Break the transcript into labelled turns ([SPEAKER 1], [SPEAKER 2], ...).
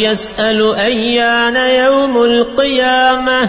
[SPEAKER 1] يسأل أيان يوم القيامة